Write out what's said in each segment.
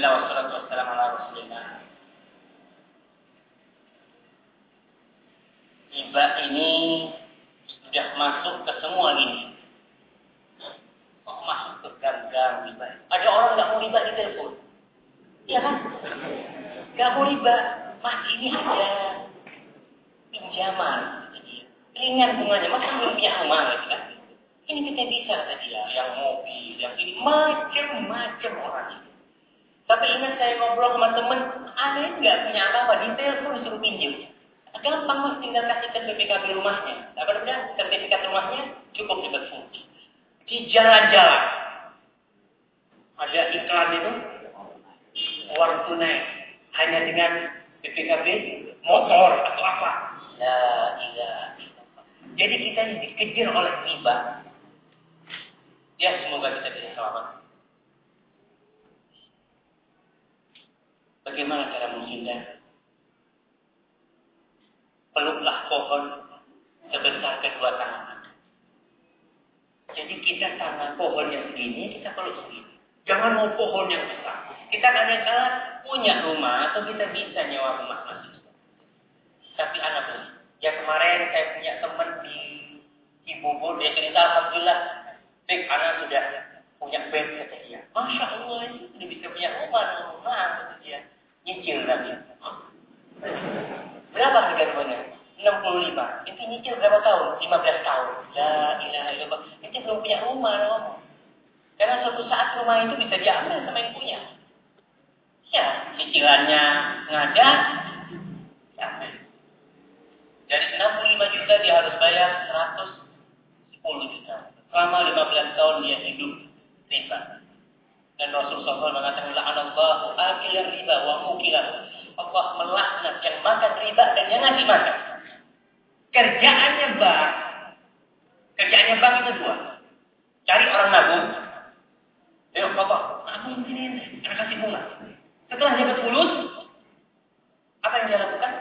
Bismillah wassalatu wassalamu ala rasulillah. Riba ini sudah masuk ke semua ini. Kok masuk ke gang-gang riba? Ada orang nggak mau riba di telepon. Iya kan? Nggak mau riba. Mas ini ada pinjaman. Ringan bunganya. Mas kan belum punya rumah lagi kan? Ini kita bisa tadi ya. Yang mobil, yang ini. Macam-macam orang itu. Tapi ingat saya ngobrol sama temen, aneh nggak punya apa-apa, di telepon disuruh pinjam. Gampang mas tinggal kasihkan BPKB rumahnya. Apa namanya? Sertifikat rumahnya cukup dapat fungsi. Di jalan-jalan ada iklan itu uang tunai hanya dengan BPKB motor atau apa. Ya, iya. Jadi kita dikejar oleh riba. Ya, semoga kita bisa selamat. Bagaimana cara menghindar? peluklah pohon sebesar kedua tangan. Jadi kita tangan pohon yang segini, kita peluk segini. Jangan mau pohon yang besar. Kita kadang-kadang punya rumah atau kita bisa nyewa rumah masih. Tapi anak pun, ya kemarin saya punya teman di Cibubur, dia cerita Alhamdulillah, Bek, anak sudah punya bed, kata dia. Masya Allah, ini sudah bisa punya rumah, rumah, kata dia. Nyicil lagi. Berapa harga rumahnya? 65. Itu nyicil berapa tahun? 15 tahun. La ilaha illallah. Itu belum punya rumah. Loh. Karena suatu saat rumah itu bisa diambil sama yang punya. Ya, cicilannya ngada, diambil. Dari 65 juta dia harus bayar 110 juta. Selama 15 tahun dia hidup riba. Dan Rasulullah SAW mengatakan, La'anallahu akil riba wa mukilah Allah melaknat yang makan riba dan yang ngasih makan. Kerjaannya bank. Kerjaannya bank itu dua. Cari orang nabung. Ayo bapak, nabung ini. Anak kasih bunga. Setelah dapat fulus, apa yang dia lakukan?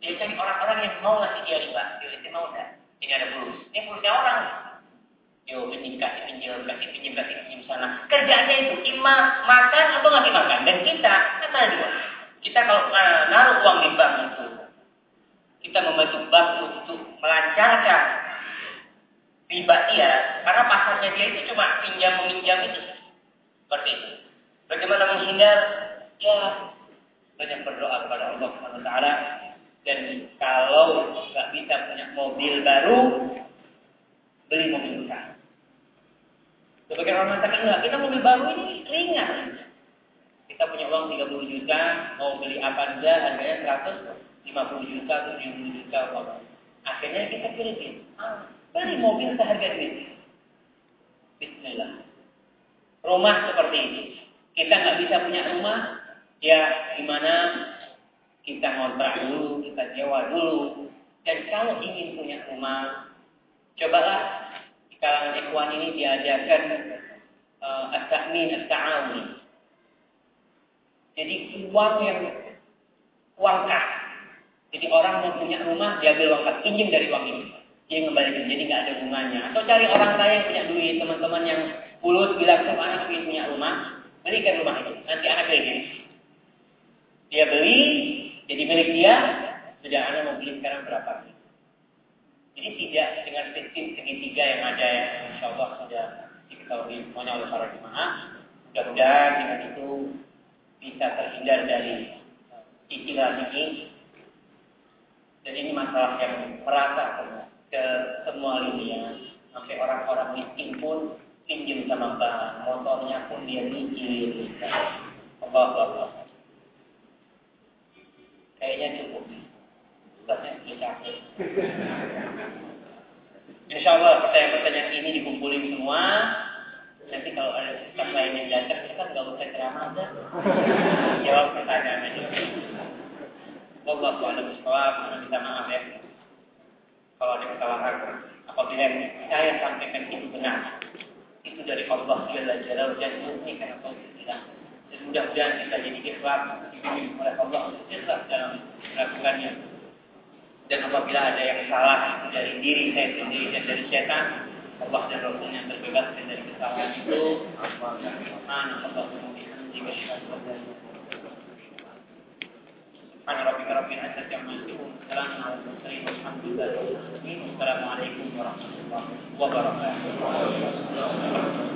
Dia cari orang-orang yang mau ngasih dia riba. Dia mau enggak? Ini ada fulus. Ini fulusnya orang. Yo, pinjam kasih pinjam, kasih pinjam, pinjam sana. Kerjaannya itu ima makan atau ngasih makan. Dan kita, kata dua. Kita kalau uh, naruh uang di bank itu, kita membantu bank untuk melancarkan riba dia, karena pasarnya dia itu cuma pinjam meminjam itu. Seperti itu. Bagaimana menghindar? Ya, banyak berdoa kepada Allah Subhanahu Taala. Dan kalau nggak bisa punya mobil baru, beli mobil besar. Sebagian orang mengatakan enggak, kita mobil baru ini ringan kita punya uang 30 juta, mau beli apa saja harganya 150 juta, 70 juta, apa Akhirnya kita pilih, ah, beli mobil seharga duit. Bismillah. Rumah seperti ini. Kita nggak bisa punya rumah, ya gimana kita ngontrak dulu, kita sewa dulu. Dan kalau ingin punya rumah, cobalah kalangan ikhwan ini diajarkan uh, at-ta'min, at-ta'awun. Jadi uang yang uang kas. Jadi orang mau punya rumah, dia ambil uang kas, pinjam dari uang ini. Dia ngembalikan, jadi nggak ada bunganya. Atau cari orang kaya yang punya duit, teman-teman yang pulut bilang sama anak ingin punya rumah, belikan rumah itu. Nanti anak beli. Dia beli, jadi milik dia, sudah anak mau beli sekarang berapa? Jadi tidak dengan sistem segitiga yang ada yang insya Allah sudah diketahui semuanya oleh para jemaah. Mudah-mudahan dengan itu bisa terhindar dari cicilan ini. Dan ini masalah yang merata ke semua lini ya. Sampai orang-orang miskin pun pinjam sama bank, motornya pun dia nyicil. Allah Allah. Kayaknya cukup. Ustaznya capek. Insya Allah pertanyaan-pertanyaan ini dikumpulin semua Nanti kalau ada ustaz lain yang datang, kita kan nggak usah ceramah aja. Jawab pertanyaan aja. Wallahu a'lam bishawab. Minta maaf ya. Kalau ada kesalahan, apabila yang saya sampaikan itu benar, itu dari Allah Jalla Jalal dan murni karena kita. Dan mudah-mudahan kita jadi ikhlas dibimbing oleh Allah untuk ikhlas dalam melakukannya. Dan apabila ada yang salah dari diri saya sendiri dan dari setan, Allah dan Rasulnya terbebaskan dari kesalahan itu. Assalamualaikum warahmatullahi wabarakatuh.